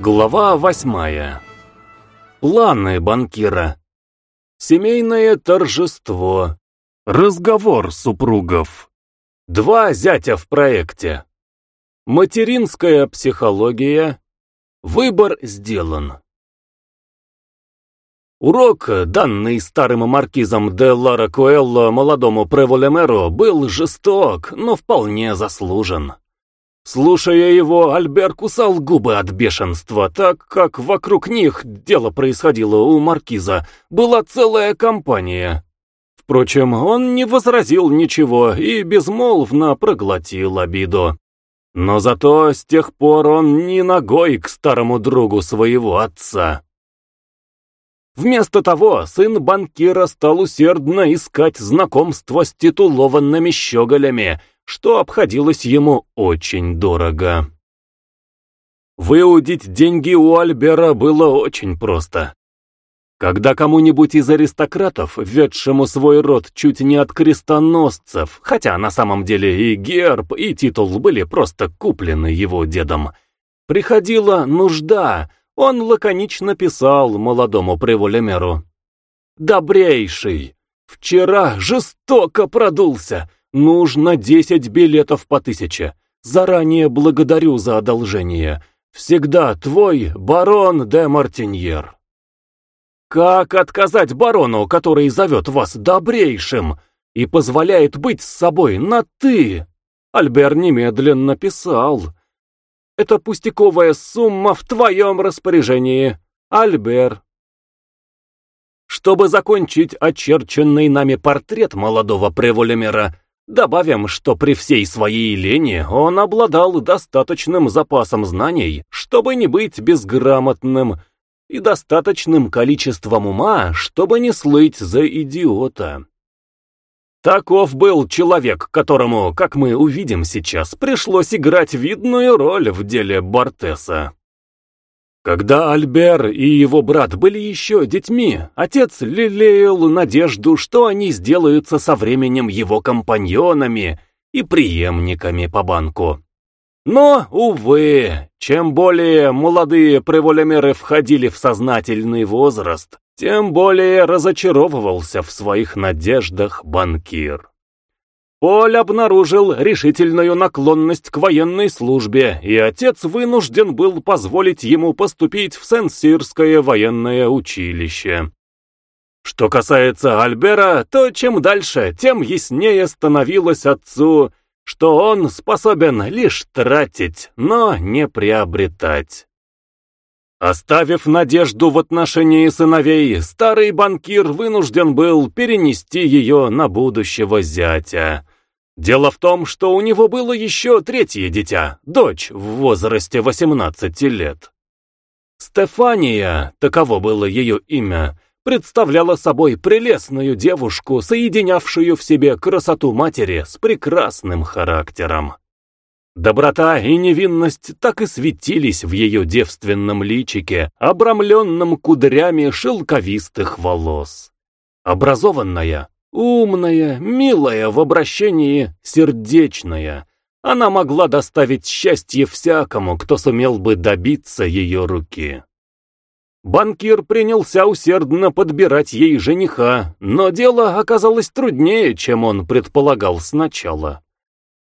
Глава восьмая. Планы банкира. Семейное торжество. Разговор супругов. Два зятя в проекте. Материнская психология. Выбор сделан. Урок, данный старым маркизом де Лара Куэлло молодому Преволемеру, был жесток, но вполне заслужен. Слушая его, Альбер кусал губы от бешенства, так как вокруг них дело происходило у маркиза, была целая компания. Впрочем, он не возразил ничего и безмолвно проглотил обиду. Но зато с тех пор он ни ногой к старому другу своего отца. Вместо того, сын банкира стал усердно искать знакомство с титулованными щеголями, что обходилось ему очень дорого. Выудить деньги у Альбера было очень просто. Когда кому-нибудь из аристократов, ведшему свой род чуть не от крестоносцев, хотя на самом деле и герб, и титул были просто куплены его дедом, приходила нужда, он лаконично писал молодому приволемеру. «Добрейший! Вчера жестоко продулся! Нужно десять билетов по тысяче. Заранее благодарю за одолжение. Всегда твой барон де Мартиньер». Как отказать барону, который зовет вас добрейшим и позволяет быть с собой на «ты»? Альбер немедленно писал. Это пустяковая сумма в твоем распоряжении, Альбер. Чтобы закончить очерченный нами портрет молодого Преволемера, добавим, что при всей своей лени он обладал достаточным запасом знаний, чтобы не быть безграмотным, и достаточным количеством ума, чтобы не слыть за идиота. Таков был человек, которому, как мы увидим сейчас, пришлось играть видную роль в деле Бортеса. Когда Альбер и его брат были еще детьми, отец лелеял надежду, что они сделаются со временем его компаньонами и преемниками по банку. Но, увы, чем более молодые преволемеры входили в сознательный возраст, тем более разочаровывался в своих надеждах банкир. Поль обнаружил решительную наклонность к военной службе, и отец вынужден был позволить ему поступить в Сен-Сирское военное училище. Что касается Альбера, то чем дальше, тем яснее становилось отцу, что он способен лишь тратить, но не приобретать. Оставив надежду в отношении сыновей, старый банкир вынужден был перенести ее на будущего зятя. Дело в том, что у него было еще третье дитя, дочь в возрасте 18 лет. Стефания, таково было ее имя, представляла собой прелестную девушку, соединявшую в себе красоту матери с прекрасным характером. Доброта и невинность так и светились в ее девственном личике, обрамленном кудрями шелковистых волос. Образованная, умная, милая в обращении, сердечная, она могла доставить счастье всякому, кто сумел бы добиться ее руки. Банкир принялся усердно подбирать ей жениха, но дело оказалось труднее, чем он предполагал сначала.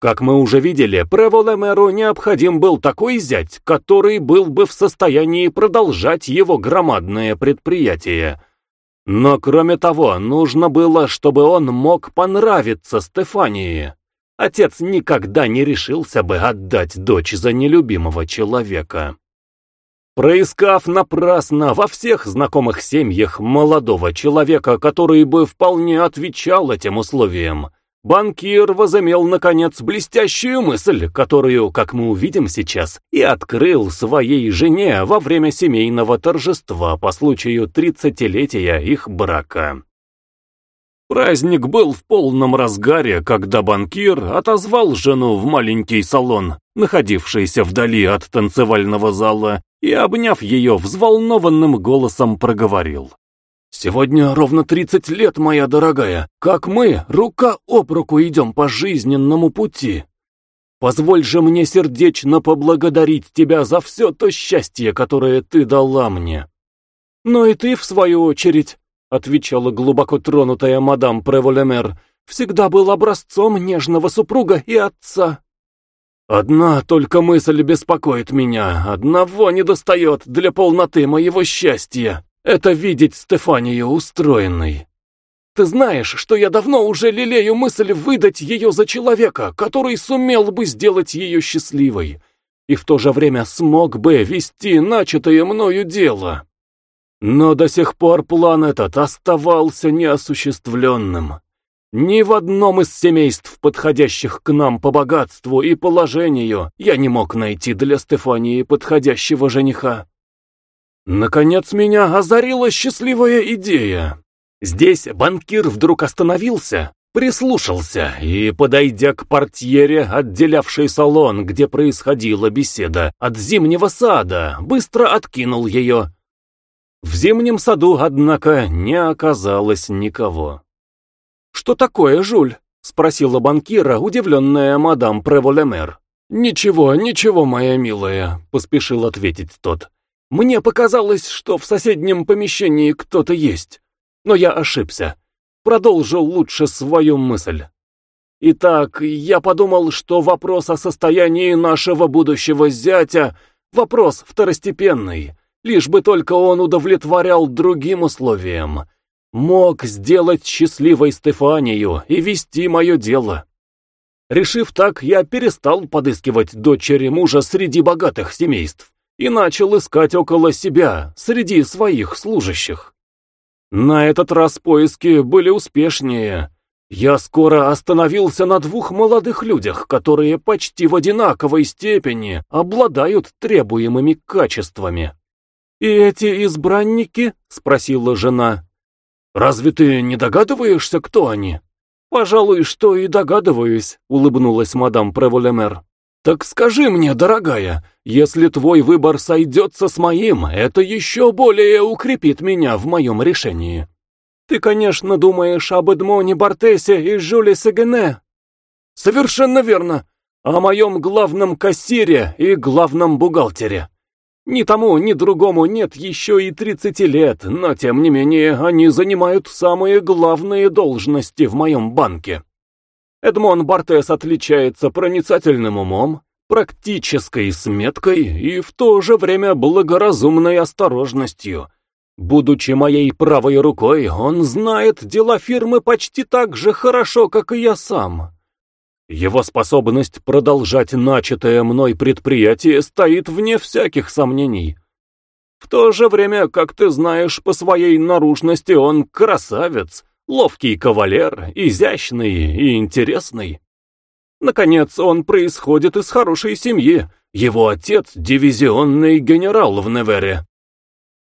Как мы уже видели, Преволемеру необходим был такой зять, который был бы в состоянии продолжать его громадное предприятие. Но кроме того, нужно было, чтобы он мог понравиться Стефании. Отец никогда не решился бы отдать дочь за нелюбимого человека. Проискав напрасно во всех знакомых семьях молодого человека, который бы вполне отвечал этим условиям, Банкир возымел, наконец, блестящую мысль, которую, как мы увидим сейчас, и открыл своей жене во время семейного торжества по случаю тридцатилетия их брака. Праздник был в полном разгаре, когда банкир отозвал жену в маленький салон, находившийся вдали от танцевального зала, и, обняв ее, взволнованным голосом проговорил. Сегодня ровно тридцать лет, моя дорогая, как мы рука об руку идем по жизненному пути. Позволь же мне сердечно поблагодарить тебя за все то счастье, которое ты дала мне. Но и ты, в свою очередь, — отвечала глубоко тронутая мадам Преволемер, — всегда был образцом нежного супруга и отца. Одна только мысль беспокоит меня, одного недостает для полноты моего счастья. Это видеть Стефанию устроенной. Ты знаешь, что я давно уже лелею мысль выдать ее за человека, который сумел бы сделать ее счастливой, и в то же время смог бы вести начатое мною дело. Но до сих пор план этот оставался неосуществленным. Ни в одном из семейств, подходящих к нам по богатству и положению, я не мог найти для Стефании подходящего жениха. Наконец меня озарила счастливая идея. Здесь банкир вдруг остановился, прислушался и, подойдя к портьере, отделявшей салон, где происходила беседа, от зимнего сада, быстро откинул ее в зимнем саду, однако, не оказалось никого. «Что такое, Жуль?» — спросила банкира, удивленная мадам Преволемер. «Ничего, ничего, моя милая», — поспешил ответить тот. «Мне показалось, что в соседнем помещении кто-то есть. Но я ошибся. Продолжил лучше свою мысль. Итак, я подумал, что вопрос о состоянии нашего будущего зятя — вопрос второстепенный, лишь бы только он удовлетворял другим условиям. Мог сделать счастливой Стефанию и вести мое дело. Решив так, я перестал подыскивать дочери мужа среди богатых семейств и начал искать около себя, среди своих служащих. На этот раз поиски были успешнее. Я скоро остановился на двух молодых людях, которые почти в одинаковой степени обладают требуемыми качествами. «И эти избранники?» — спросила жена. «Разве ты не догадываешься, кто они?» «Пожалуй, что и догадываюсь», — улыбнулась мадам Преволемер. «Так скажи мне, дорогая, если твой выбор сойдется с моим, это еще более укрепит меня в моем решении». «Ты, конечно, думаешь об Эдмоне Бартесе и Жюле Сегене?» «Совершенно верно. О моем главном кассире и главном бухгалтере. Ни тому, ни другому нет еще и 30 лет, но тем не менее они занимают самые главные должности в моем банке. Эдмон Бартес отличается проницательным умом, практической сметкой и в то же время благоразумной осторожностью. Будучи моей правой рукой, он знает дела фирмы почти так же хорошо, как и я сам. Его способность продолжать начатое мной предприятие стоит вне всяких сомнений. В то же время, как ты знаешь, по своей наружности он красавец, ловкий кавалер, изящный и интересный. Наконец, он происходит из хорошей семьи. Его отец — дивизионный генерал в Невере.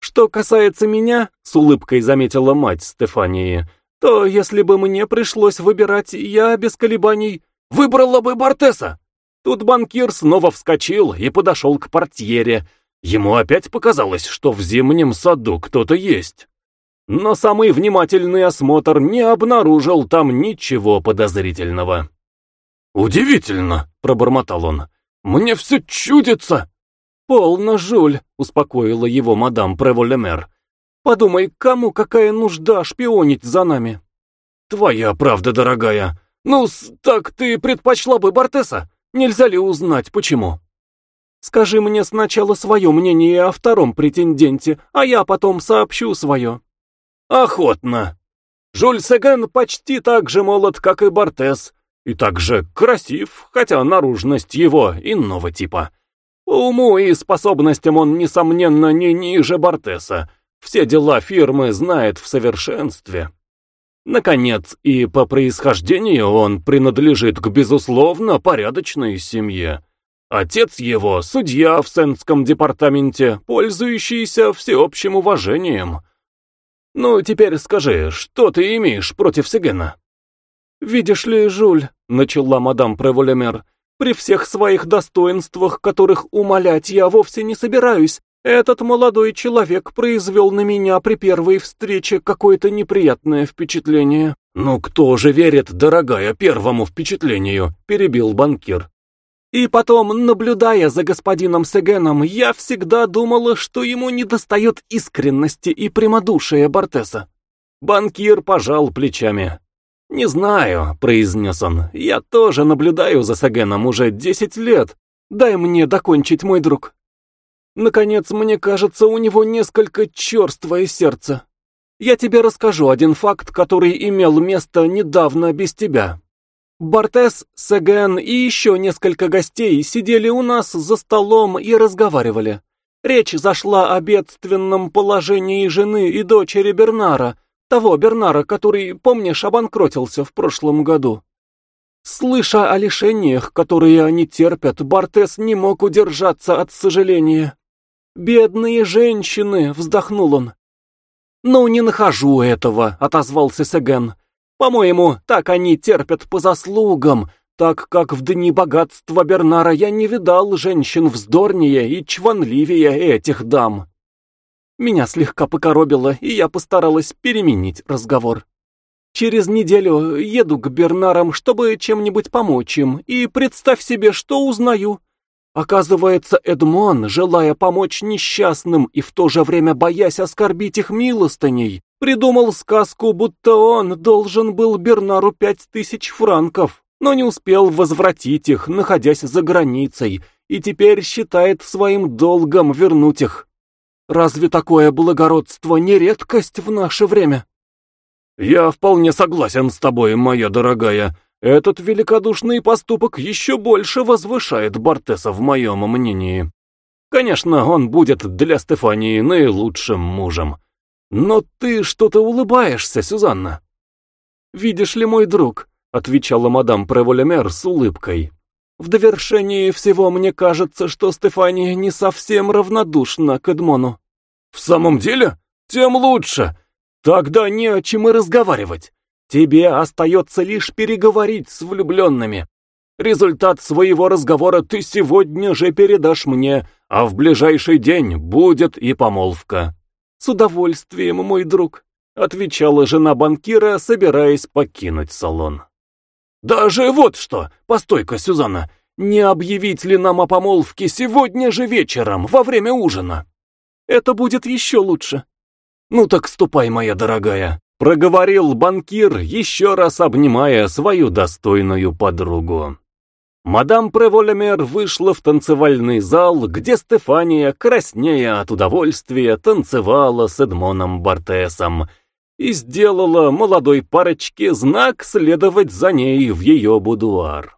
Что касается меня, — с улыбкой заметила мать Стефании, — то если бы мне пришлось выбирать, я без колебаний Выбрала бы Бартеса. Тут банкир снова вскочил и подошел к портьере. Ему опять показалось, что в зимнем саду кто-то есть. Но самый внимательный осмотр не обнаружил там ничего подозрительного. «Удивительно», — пробормотал он. «Мне все чудится». «Полно, Жуль», — успокоила его мадам Преволемер. «Подумай, кому какая нужда шпионить за нами?» «Твоя правда, дорогая. «Ну, так ты предпочла бы Бартеса? Нельзя ли узнать, почему?» «Скажи мне сначала свое мнение о втором претенденте, а я потом сообщу свое». «Охотно. Жюль Сеген почти так же молод, как и Бартес, и так же красив, хотя наружность его иного типа. По уму и способностям он, несомненно, не ниже Бартеса. Все дела фирмы знает в совершенстве». Наконец, и по происхождению он принадлежит к, безусловно, порядочной семье. Отец его – судья в Сенском департаменте, пользующийся всеобщим уважением. Ну, теперь скажи, что ты имеешь против Сегена? «Видишь ли, Жуль», — начала мадам Преволемер, — «при всех своих достоинствах, которых умолять я вовсе не собираюсь, этот молодой человек произвел на меня при первой встрече какое-то неприятное впечатление. «Ну кто же верит, дорогая, первому впечатлению?» – перебил банкир. И потом, наблюдая за господином Сегеном, я всегда думала, что ему недостает искренности и прямодушия Бортеса. Банкир пожал плечами. «Не знаю», — произнес он, — «я тоже наблюдаю за Сегеном уже десять лет. Дай мне докончить, мой друг». Наконец, мне кажется, у него несколько черствое сердце. Я тебе расскажу один факт, который имел место недавно без тебя. Бортес, Сеген и еще несколько гостей сидели у нас за столом и разговаривали. Речь зашла о бедственном положении жены и дочери Бернара, того Бернара, который, помнишь, обанкротился в прошлом году. Слыша о лишениях, которые они терпят, Бортес не мог удержаться от сожаления. «Бедные женщины!» — вздохнул он. «Ну, не нахожу этого», — отозвался Сеген. По-моему, так они терпят по заслугам, так как в дни богатства Бернара я не видал женщин вздорнее и чванливее этих дам. Меня слегка покоробило, и я постаралась переменить разговор. Через неделю еду к Бернарам, чтобы чем-нибудь помочь им, и представь себе, что узнаю. Оказывается, Эдмон, желая помочь несчастным и в то же время боясь оскорбить их милостыней, придумал сказку, будто он должен был Бернару пять тысяч франков, но не успел возвратить их, находясь за границей, и теперь считает своим долгом вернуть их. Разве такое благородство не редкость в наше время? Я вполне согласен с тобой, моя дорогая, этот великодушный поступок еще больше возвышает Бортеса в моем мнении. Конечно, он будет для Стефании наилучшим мужем. Но ты что-то улыбаешься, Сюзанна. «Видишь ли, мой друг», — отвечала мадам Преволемер с улыбкой, «в довершении всего мне кажется, что Стефания не совсем равнодушна к Эдмону». «В самом деле? Тем лучше. Тогда не о чем и разговаривать. Тебе остается лишь переговорить с влюбленными. Результат своего разговора ты сегодня же передашь мне, а в ближайший день будет и помолвка. С удовольствием, мой друг, отвечала жена банкира, собираясь покинуть салон. Даже вот что, постой-ка, Сюзанна, не объявить ли нам о помолвке сегодня же вечером, во время ужина? Это будет еще лучше. Ну так ступай, моя дорогая. Проговорил банкир, еще раз обнимая свою достойную подругу. Мадам Преволемер вышла в танцевальный зал, где Стефания, краснея от удовольствия, танцевала с Эдмоном Бартесом и сделала молодой парочке знак следовать за ней в ее будуар.